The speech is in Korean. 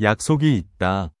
약속이 있다.